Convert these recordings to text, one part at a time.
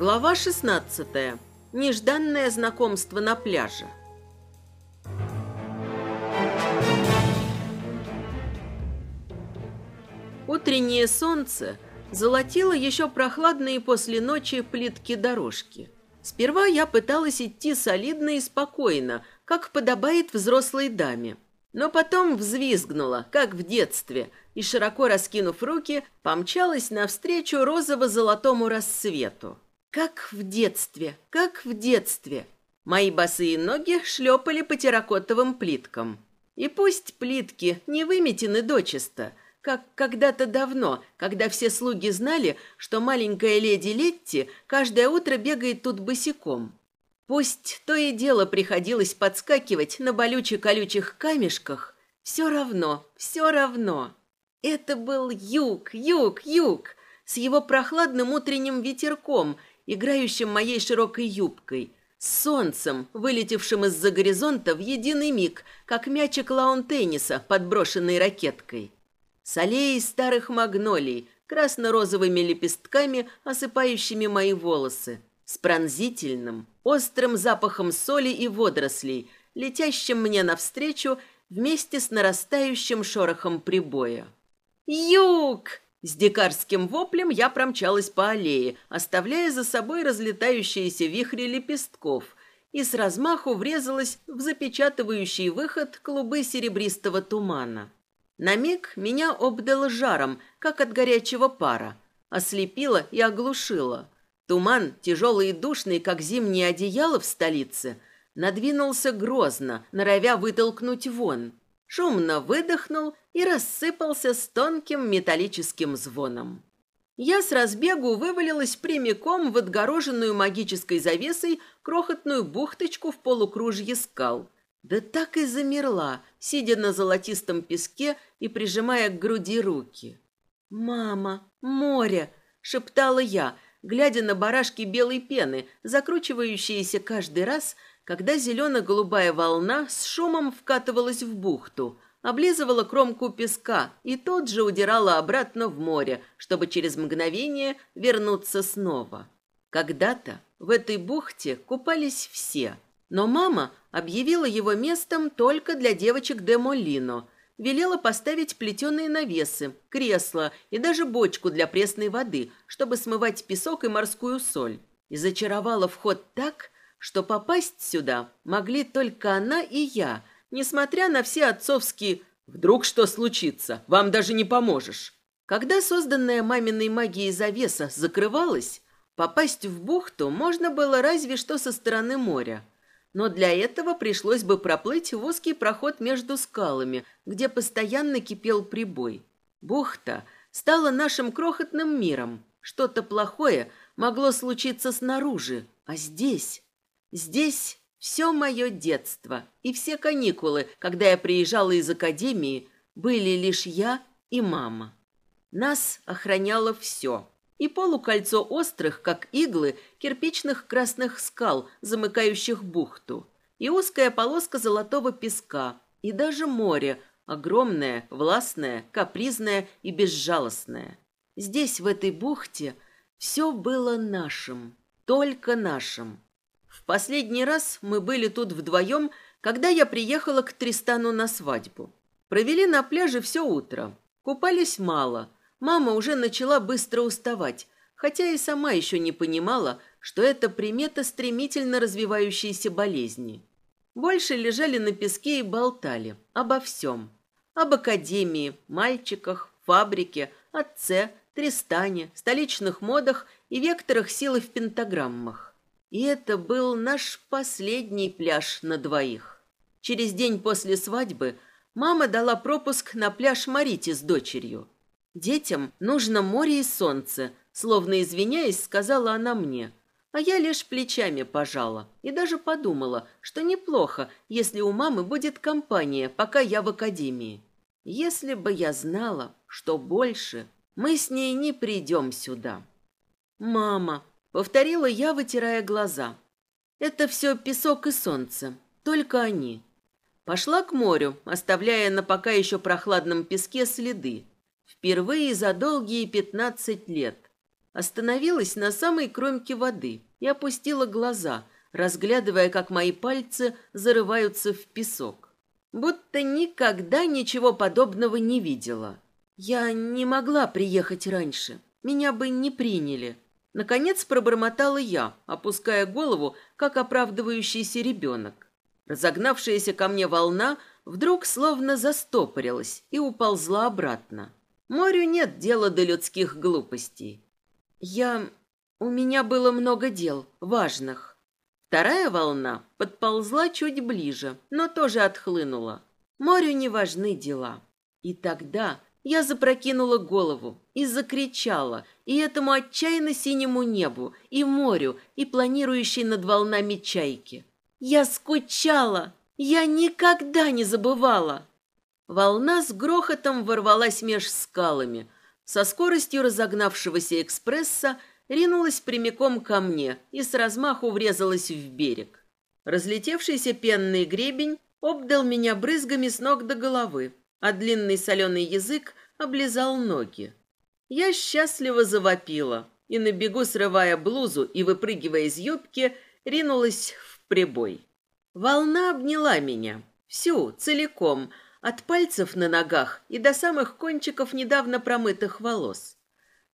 Глава 16. Нежданное знакомство на пляже. Утреннее солнце золотило еще прохладные после ночи плитки дорожки. Сперва я пыталась идти солидно и спокойно, как подобает взрослой даме. Но потом взвизгнула, как в детстве, и, широко раскинув руки, помчалась навстречу розово-золотому рассвету. Как в детстве, как в детстве. Мои босые ноги шлепали по терракотовым плиткам. И пусть плитки не выметены дочисто, как когда-то давно, когда все слуги знали, что маленькая леди Летти каждое утро бегает тут босиком. Пусть то и дело приходилось подскакивать на болюче-колючих камешках, все равно, все равно. Это был юг, юг, юг, с его прохладным утренним ветерком – играющим моей широкой юбкой, с солнцем, вылетевшим из-за горизонта в единый миг, как мячик лаун-тенниса, подброшенный ракеткой. С аллеей старых магнолий, красно-розовыми лепестками, осыпающими мои волосы, с пронзительным, острым запахом соли и водорослей, летящим мне навстречу вместе с нарастающим шорохом прибоя. «Юг!» С дикарским воплем я промчалась по аллее, оставляя за собой разлетающиеся вихри лепестков, и с размаху врезалась в запечатывающий выход клубы серебристого тумана. На миг меня обдало жаром, как от горячего пара, ослепило и оглушило. Туман, тяжелый и душный, как зимнее одеяло в столице, надвинулся грозно, норовя вытолкнуть вон. Шумно выдохнул и рассыпался с тонким металлическим звоном. Я с разбегу вывалилась прямиком в отгороженную магической завесой крохотную бухточку в полукружье скал. Да так и замерла, сидя на золотистом песке и прижимая к груди руки. «Мама, море!» – шептала я, глядя на барашки белой пены, закручивающиеся каждый раз, когда зелено-голубая волна с шумом вкатывалась в бухту – облизывала кромку песка и тот же удирала обратно в море, чтобы через мгновение вернуться снова. Когда-то в этой бухте купались все, но мама объявила его местом только для девочек де Молино, велела поставить плетеные навесы, кресла и даже бочку для пресной воды, чтобы смывать песок и морскую соль. И зачаровала вход так, что попасть сюда могли только она и я – Несмотря на все отцовские «вдруг что случится, вам даже не поможешь». Когда созданная маминой магией завеса закрывалась, попасть в бухту можно было разве что со стороны моря. Но для этого пришлось бы проплыть в узкий проход между скалами, где постоянно кипел прибой. Бухта стала нашим крохотным миром. Что-то плохое могло случиться снаружи, а здесь... Здесь все мое детство и все каникулы, когда я приезжала из академии, были лишь я и мама. Нас охраняло все. И полукольцо острых, как иглы, кирпичных красных скал, замыкающих бухту. И узкая полоска золотого песка. И даже море, огромное, властное, капризное и безжалостное. Здесь, в этой бухте, все было нашим, только нашим. В последний раз мы были тут вдвоем, когда я приехала к Тристану на свадьбу. Провели на пляже все утро. Купались мало. Мама уже начала быстро уставать, хотя и сама еще не понимала, что это примета стремительно развивающейся болезни. Больше лежали на песке и болтали. Обо всем. Об академии, мальчиках, фабрике, отце, Тристане, столичных модах и векторах силы в пентаграммах. И это был наш последний пляж на двоих. Через день после свадьбы мама дала пропуск на пляж Марите с дочерью. Детям нужно море и солнце, словно извиняясь, сказала она мне. А я лишь плечами пожала и даже подумала, что неплохо, если у мамы будет компания, пока я в академии. Если бы я знала, что больше, мы с ней не придем сюда. «Мама, Повторила я, вытирая глаза. Это все песок и солнце, только они. Пошла к морю, оставляя на пока еще прохладном песке следы. Впервые за долгие пятнадцать лет. Остановилась на самой кромке воды и опустила глаза, разглядывая, как мои пальцы зарываются в песок. Будто никогда ничего подобного не видела. Я не могла приехать раньше. Меня бы не приняли. Наконец пробормотала я, опуская голову, как оправдывающийся ребенок. Разогнавшаяся ко мне волна вдруг словно застопорилась и уползла обратно. Морю нет дела до людских глупостей. Я... У меня было много дел, важных. Вторая волна подползла чуть ближе, но тоже отхлынула. Морю не важны дела. И тогда я запрокинула голову и закричала, и этому отчаянно синему небу, и морю, и планирующей над волнами чайки. Я скучала, я никогда не забывала. Волна с грохотом ворвалась меж скалами. Со скоростью разогнавшегося экспресса ринулась прямиком ко мне и с размаху врезалась в берег. Разлетевшийся пенный гребень обдал меня брызгами с ног до головы, а длинный соленый язык облизал ноги. Я счастливо завопила и на бегу, срывая блузу и выпрыгивая из юбки, ринулась в прибой. Волна обняла меня. Всю, целиком, от пальцев на ногах и до самых кончиков недавно промытых волос.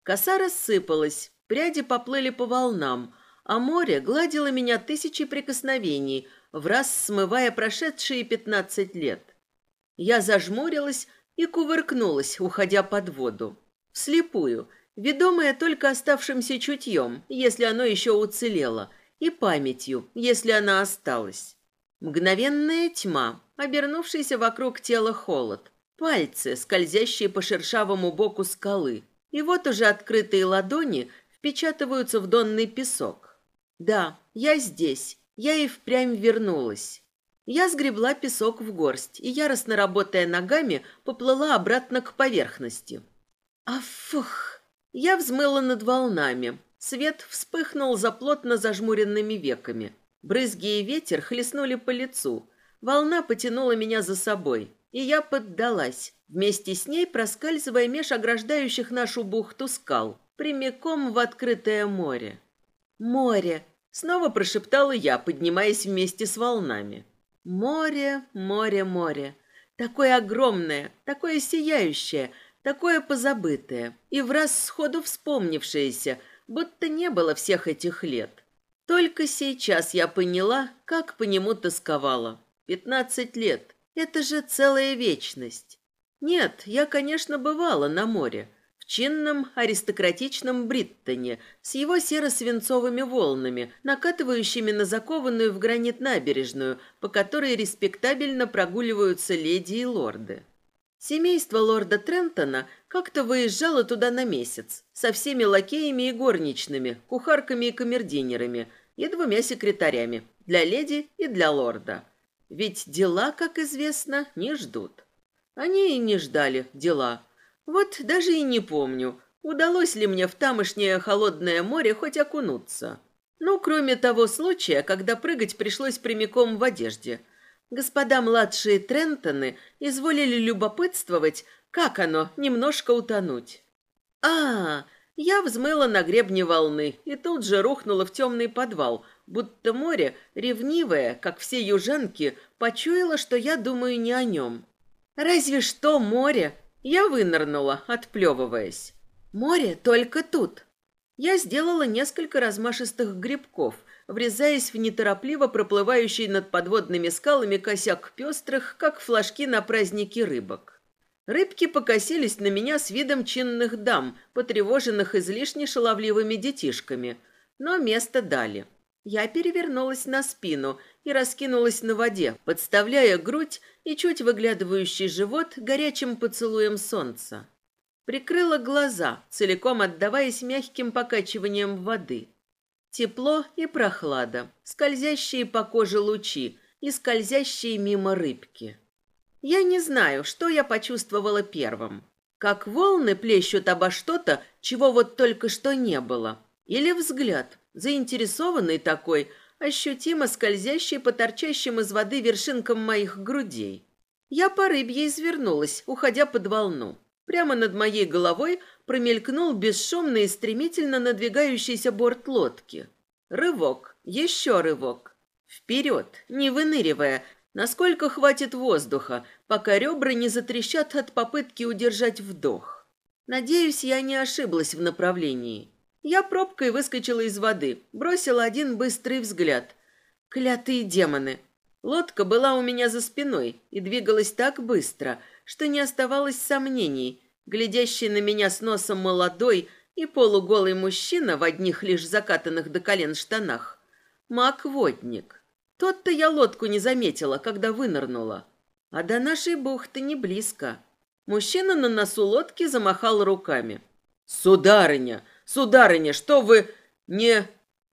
Коса рассыпалась, пряди поплыли по волнам, а море гладило меня тысячи прикосновений, в раз смывая прошедшие пятнадцать лет. Я зажмурилась и кувыркнулась, уходя под воду. Вслепую, ведомая только оставшимся чутьем, если оно еще уцелело, и памятью, если она осталась. Мгновенная тьма, обернувшаяся вокруг тела холод, пальцы, скользящие по шершавому боку скалы, и вот уже открытые ладони впечатываются в донный песок. «Да, я здесь, я и впрямь вернулась». Я сгребла песок в горсть и, яростно работая ногами, поплыла обратно к поверхности. Афух! Я взмыла над волнами. Свет вспыхнул за плотно зажмуренными веками. Брызги и ветер хлестнули по лицу. Волна потянула меня за собой, и я поддалась, вместе с ней проскальзывая меж ограждающих нашу бухту скал, прямиком в открытое море. «Море!» — снова прошептала я, поднимаясь вместе с волнами. Море, море, море. Такое огромное, такое сияющее, такое позабытое. И в раз сходу вспомнившееся, будто не было всех этих лет. Только сейчас я поняла, как по нему тосковала. Пятнадцать лет. Это же целая вечность. Нет, я, конечно, бывала на море в чинном аристократичном Бриттоне с его серо-свинцовыми волнами, накатывающими на закованную в гранит набережную, по которой респектабельно прогуливаются леди и лорды. Семейство лорда Трентона как-то выезжало туда на месяц со всеми лакеями и горничными, кухарками и камердинерами и двумя секретарями для леди и для лорда. Ведь дела, как известно, не ждут. Они и не ждали дела – вот даже и не помню, удалось ли мне в тамошнее холодное море хоть окунуться. Ну, кроме того случая, когда прыгать пришлось прямиком в одежде. Господа младшие Трентоны изволили любопытствовать, как оно немножко утонуть. А, Я взмыла на гребне волны и тут же рухнула в темный подвал, будто море, ревнивое, как все южанки, почуяло, что я думаю не о нем. Разве что море я вынырнула, отплевываясь. Море только тут. Я сделала несколько размашистых грибков, врезаясь в неторопливо проплывающий над подводными скалами косяк пестрых, как флажки на празднике рыбок. Рыбки покосились на меня с видом чинных дам, потревоженных излишне шаловливыми детишками, но место дали. — я перевернулась на спину и раскинулась на воде, подставляя грудь и чуть выглядывающий живот горячим поцелуем солнца. Прикрыла глаза, целиком отдаваясь мягким покачиванием воды. Тепло и прохлада, скользящие по коже лучи и скользящие мимо рыбки. Я не знаю, что я почувствовала первым. Как волны плещут обо что-то, чего вот только что не было. Или взгляд, заинтересованный такой, ощутимо скользящий по торчащим из воды вершинкам моих грудей. Я по рыбье извернулась, уходя под волну. Прямо над моей головой промелькнул бесшумно и стремительно надвигающийся борт лодки. Рывок, еще рывок. Вперед, не выныривая, насколько хватит воздуха, пока ребра не затрещат от попытки удержать вдох. Надеюсь, я не ошиблась в направлении. Я пробкой выскочила из воды, бросила один быстрый взгляд. Клятые демоны! Лодка была у меня за спиной и двигалась так быстро, что не оставалось сомнений. Глядящий на меня с носом молодой и полуголый мужчина в одних лишь закатанных до колен штанах. Мак-водник. Тот-то я лодку не заметила, когда вынырнула. А до нашей бухты не близко. Мужчина на носу лодки замахал руками. «Сударыня!» «Сударыня, что вы...» «Не...»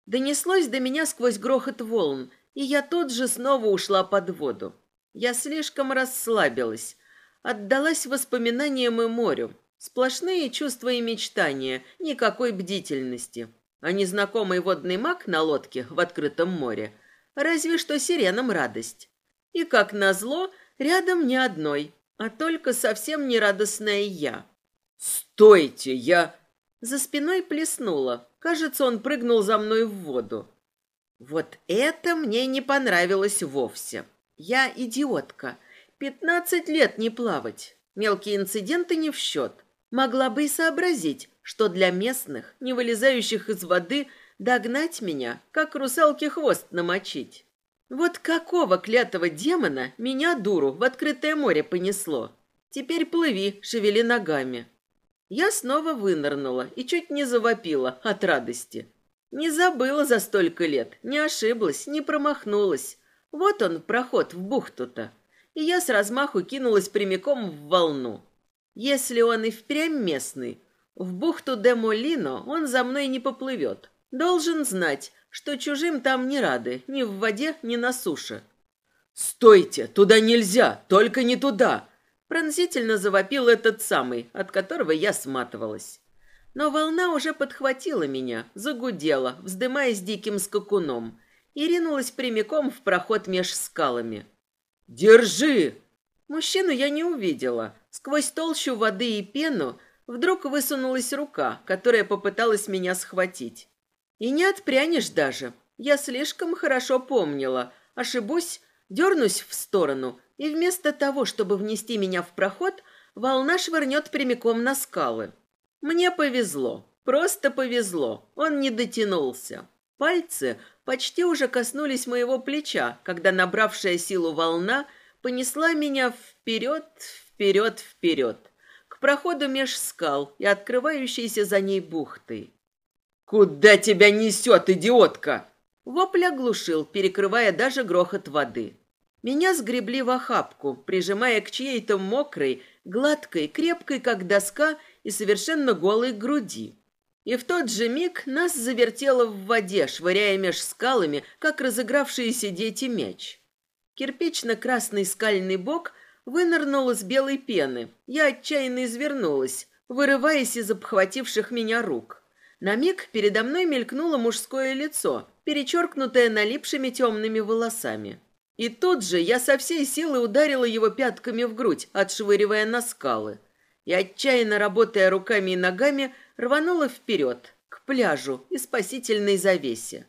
Донеслось до меня сквозь грохот волн, и я тут же снова ушла под воду. Я слишком расслабилась, отдалась воспоминаниям и морю. Сплошные чувства и мечтания, никакой бдительности. А незнакомый водный маг на лодке в открытом море – разве что сиренам радость. И, как назло, рядом ни одной, а только совсем нерадостная я. «Стойте, я...» За спиной плеснуло. Кажется, он прыгнул за мной в воду. Вот это мне не понравилось вовсе. Я идиотка. Пятнадцать лет не плавать. Мелкие инциденты не в счет. Могла бы и сообразить, что для местных, не вылезающих из воды, догнать меня, как русалки хвост намочить. Вот какого клятого демона меня, дуру, в открытое море понесло? Теперь плыви, шевели ногами. Я снова вынырнула и чуть не завопила от радости. Не забыла за столько лет, не ошиблась, не промахнулась. Вот он, проход в бухту-то. И я с размаху кинулась прямиком в волну. Если он и впрямь местный, в бухту де Молино он за мной не поплывет. Должен знать, что чужим там не рады, ни в воде, ни на суше. «Стойте! Туда нельзя! Только не туда!» Пронзительно завопил этот самый, от которого я сматывалась. Но волна уже подхватила меня, загудела, вздымаясь диким скакуном, и ринулась прямиком в проход меж скалами. «Держи!» Мужчину я не увидела. Сквозь толщу воды и пену вдруг высунулась рука, которая попыталась меня схватить. И не отпрянешь даже. Я слишком хорошо помнила. Ошибусь, дернусь в сторону и вместо того, чтобы внести меня в проход, волна швырнет прямиком на скалы. Мне повезло, просто повезло, он не дотянулся. Пальцы почти уже коснулись моего плеча, когда набравшая силу волна понесла меня вперед, вперед, вперед, к проходу меж скал и открывающейся за ней бухтой. «Куда тебя несет, идиотка?» Вопль оглушил, перекрывая даже грохот воды. Меня сгребли в охапку, прижимая к чьей-то мокрой, гладкой, крепкой, как доска, и совершенно голой груди. И в тот же миг нас завертело в воде, швыряя меж скалами, как разыгравшиеся дети мяч. Кирпично-красный скальный бок вынырнул из белой пены. Я отчаянно извернулась, вырываясь из обхвативших меня рук. На миг передо мной мелькнуло мужское лицо, перечеркнутое налипшими темными волосами. И тут же я со всей силы ударила его пятками в грудь, отшвыривая на скалы. И отчаянно работая руками и ногами, рванула вперед, к пляжу и спасительной завесе.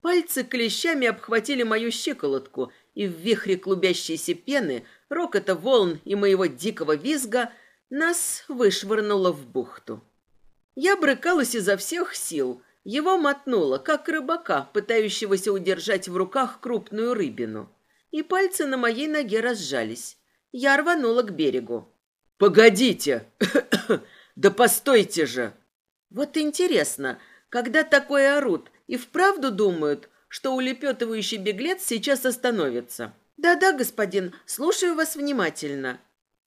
Пальцы клещами обхватили мою щиколотку, и в вихре клубящейся пены, рокота волн и моего дикого визга нас вышвырнуло в бухту. Я брыкалась изо всех сил. Его мотнуло, как рыбака, пытающегося удержать в руках крупную рыбину и пальцы на моей ноге разжались. Я рванула к берегу. «Погодите! да постойте же!» Вот интересно, когда такое орут и вправду думают, что улепетывающий беглец сейчас остановится. «Да-да, господин, слушаю вас внимательно».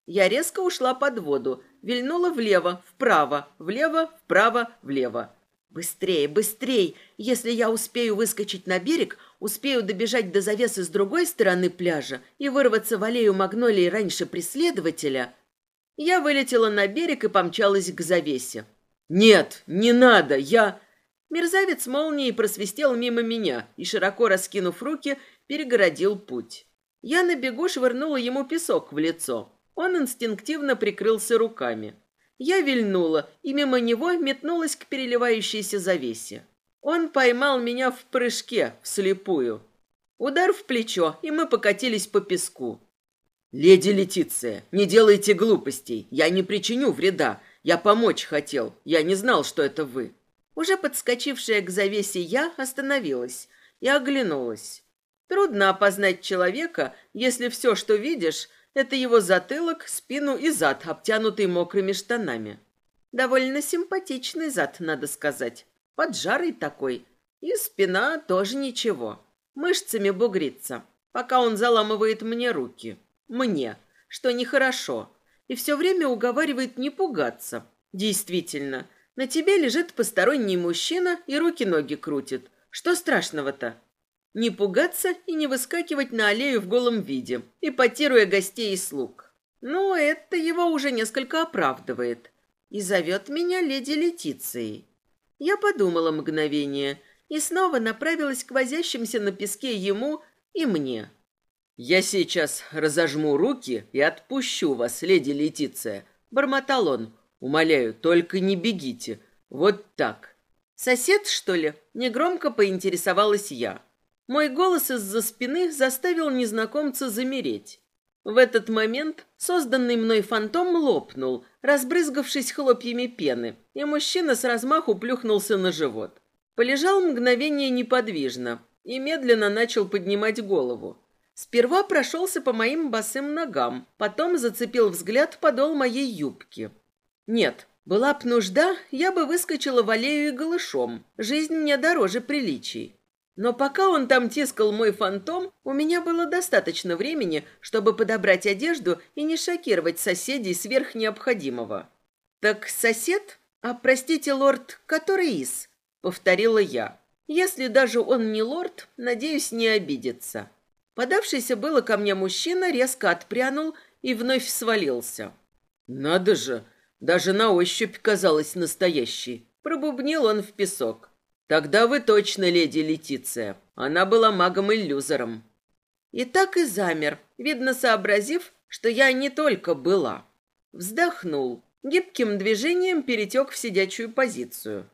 Я резко ушла под воду, вильнула влево, вправо, влево, вправо, влево. «Быстрее, быстрее! Если я успею выскочить на берег, успею добежать до завесы с другой стороны пляжа и вырваться в аллею магнолии раньше преследователя, я вылетела на берег и помчалась к завесе. «Нет, не надо, я...» Мерзавец молнией просвистел мимо меня и, широко раскинув руки, перегородил путь. Я на бегу швырнула ему песок в лицо. Он инстинктивно прикрылся руками. Я вильнула, и мимо него метнулась к переливающейся завесе. Он поймал меня в прыжке, вслепую. Удар в плечо, и мы покатились по песку. «Леди Летиция, не делайте глупостей. Я не причиню вреда. Я помочь хотел. Я не знал, что это вы». Уже подскочившая к завесе я остановилась и оглянулась. Трудно опознать человека, если все, что видишь, это его затылок, спину и зад, обтянутый мокрыми штанами. Довольно симпатичный зад, надо сказать. Поджарый такой. И спина тоже ничего. Мышцами бугрится, пока он заламывает мне руки. Мне, что нехорошо. И все время уговаривает не пугаться. Действительно, на тебе лежит посторонний мужчина и руки-ноги крутит. Что страшного-то? Не пугаться и не выскакивать на аллею в голом виде, ипотируя гостей и слуг. Но это его уже несколько оправдывает. И зовет меня леди Летицией. Я подумала мгновение и снова направилась к возящимся на песке ему и мне. «Я сейчас разожму руки и отпущу вас, леди Летиция», — бормотал он. «Умоляю, только не бегите. Вот так». «Сосед, что ли?» — негромко поинтересовалась я. Мой голос из-за спины заставил незнакомца замереть. В этот момент созданный мной фантом лопнул, разбрызгавшись хлопьями пены, и мужчина с размаху плюхнулся на живот. Полежал мгновение неподвижно и медленно начал поднимать голову. Сперва прошелся по моим босым ногам, потом зацепил взгляд подол моей юбки. Нет, была б нужда, я бы выскочила в аллею и голышом. Жизнь мне дороже приличий. Но пока он там тискал мой фантом, у меня было достаточно времени, чтобы подобрать одежду и не шокировать соседей сверх необходимого. «Так сосед? А, простите, лорд, который из?» — повторила я. «Если даже он не лорд, надеюсь, не обидится». Подавшийся было ко мне мужчина резко отпрянул и вновь свалился. «Надо же! Даже на ощупь казалось настоящий. — пробубнил он в песок. Тогда вы точно леди Летиция. Она была магом-иллюзором. И так и замер, видно сообразив, что я не только была. Вздохнул, гибким движением перетек в сидячую позицию.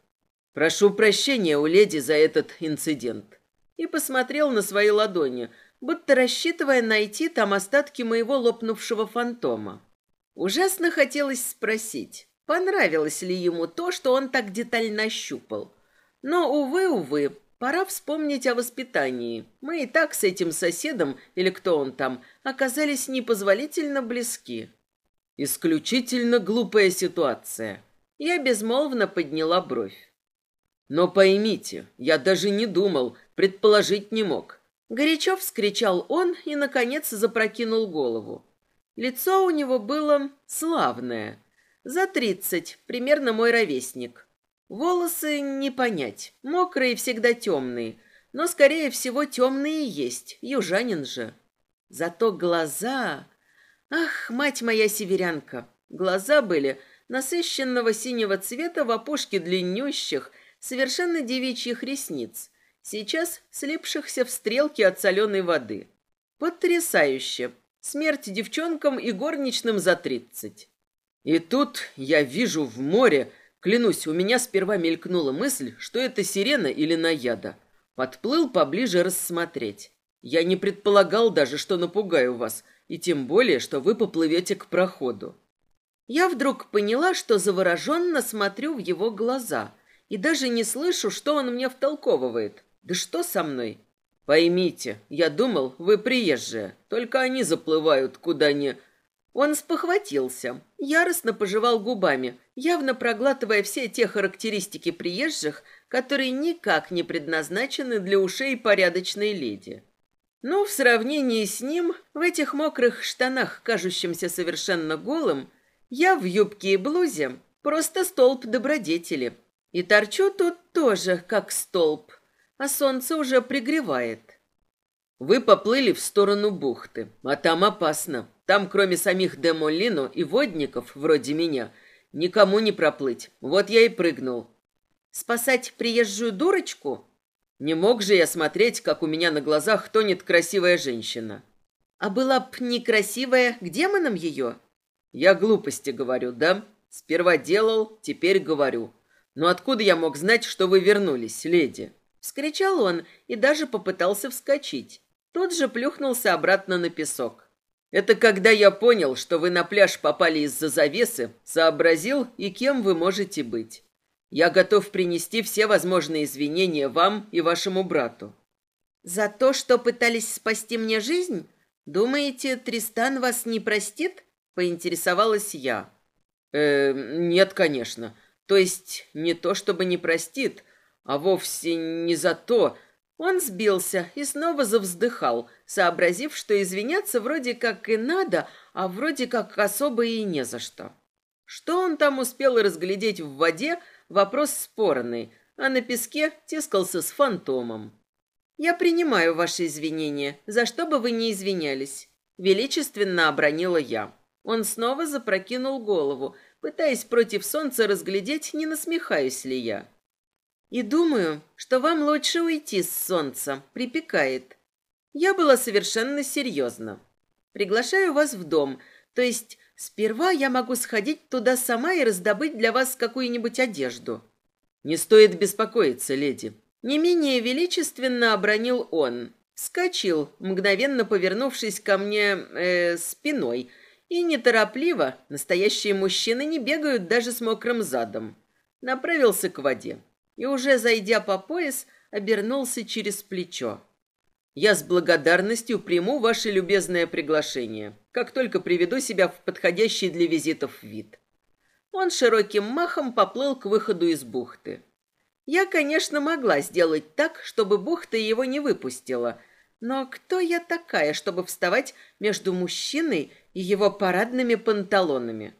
«Прошу прощения у леди за этот инцидент». И посмотрел на свои ладони, будто рассчитывая найти там остатки моего лопнувшего фантома. Ужасно хотелось спросить, понравилось ли ему то, что он так детально щупал – но, увы, увы, пора вспомнить о воспитании. Мы и так с этим соседом, или кто он там, оказались непозволительно близки. Исключительно глупая ситуация. Я безмолвно подняла бровь. Но поймите, я даже не думал, предположить не мог. Горячо вскричал он и, наконец, запрокинул голову. Лицо у него было славное. За тридцать, примерно мой ровесник. Волосы не понять, мокрые всегда темные, но, скорее всего, темные есть, южанин же. Зато глаза... Ах, мать моя северянка! Глаза были насыщенного синего цвета в опушке длиннющих, совершенно девичьих ресниц, сейчас слепшихся в стрелке от соленой воды. Потрясающе! Смерть девчонкам и горничным за тридцать. И тут я вижу в море Клянусь, у меня сперва мелькнула мысль, что это сирена или наяда. Подплыл поближе рассмотреть. Я не предполагал даже, что напугаю вас, и тем более, что вы поплывете к проходу. Я вдруг поняла, что завороженно смотрю в его глаза и даже не слышу, что он мне втолковывает. Да что со мной? Поймите, я думал, вы приезжие, только они заплывают куда ни... Он спохватился, яростно пожевал губами, явно проглатывая все те характеристики приезжих, которые никак не предназначены для ушей порядочной леди. Но в сравнении с ним, в этих мокрых штанах, кажущимся совершенно голым, я в юбке и блузе просто столб добродетели. И торчу тут тоже, как столб, а солнце уже пригревает. Вы поплыли в сторону бухты, а там опасно, там, кроме самих де Молино и водников, вроде меня, никому не проплыть. Вот я и прыгнул. Спасать приезжую дурочку? Не мог же я смотреть, как у меня на глазах тонет красивая женщина. А была б некрасивая к демонам ее? Я глупости говорю, да? Сперва делал, теперь говорю. Но откуда я мог знать, что вы вернулись, леди? Вскричал он и даже попытался вскочить. Тут же плюхнулся обратно на песок. Это когда я понял, что вы на пляж попали из-за завесы, сообразил и кем вы можете быть. Я готов принести все возможные извинения вам и вашему брату. За то, что пытались спасти мне жизнь? Думаете, Тристан вас не простит? Поинтересовалась я. Э, нет, конечно. То есть не то, чтобы не простит, а вовсе не за то, что он сбился и снова завздыхал, сообразив, что извиняться вроде как и надо, а вроде как особо и не за что. Что он там успел разглядеть в воде, вопрос спорный, а на песке тискался с фантомом. «Я принимаю ваши извинения, за что бы вы ни извинялись», — величественно обронила я. Он снова запрокинул голову, пытаясь против солнца разглядеть, не насмехаюсь ли я. И думаю, что вам лучше уйти с солнца. Припекает. Я была совершенно серьезна. Приглашаю вас в дом. То есть сперва я могу сходить туда сама и раздобыть для вас какую-нибудь одежду. Не стоит беспокоиться, леди. Не менее величественно обронил он. Вскочил, мгновенно повернувшись ко мне э, спиной. И неторопливо, настоящие мужчины не бегают даже с мокрым задом. Направился к воде и уже, зайдя по пояс, обернулся через плечо. «Я с благодарностью приму ваше любезное приглашение, как только приведу себя в подходящий для визитов вид». Он широким махом поплыл к выходу из бухты. Я, конечно, могла сделать так, чтобы бухта его не выпустила, но кто я такая, чтобы вставать между мужчиной и его парадными панталонами?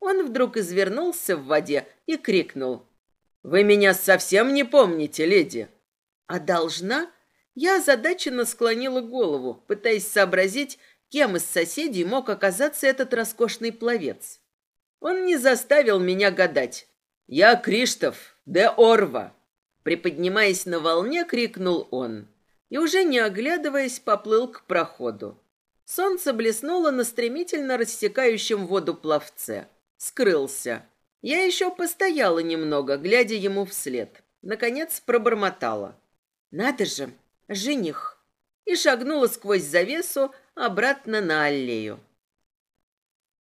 Он вдруг извернулся в воде и крикнул вы меня совсем не помните, леди. А должна? Я озадаченно склонила голову, пытаясь сообразить, кем из соседей мог оказаться этот роскошный пловец. Он не заставил меня гадать. Я Криштоф де Орва. Приподнимаясь на волне, крикнул он. И уже не оглядываясь, поплыл к проходу. Солнце блеснуло на стремительно рассекающем воду пловце. Скрылся. Я еще постояла немного, глядя ему вслед. Наконец пробормотала. «Надо же, жених!» И шагнула сквозь завесу обратно на аллею.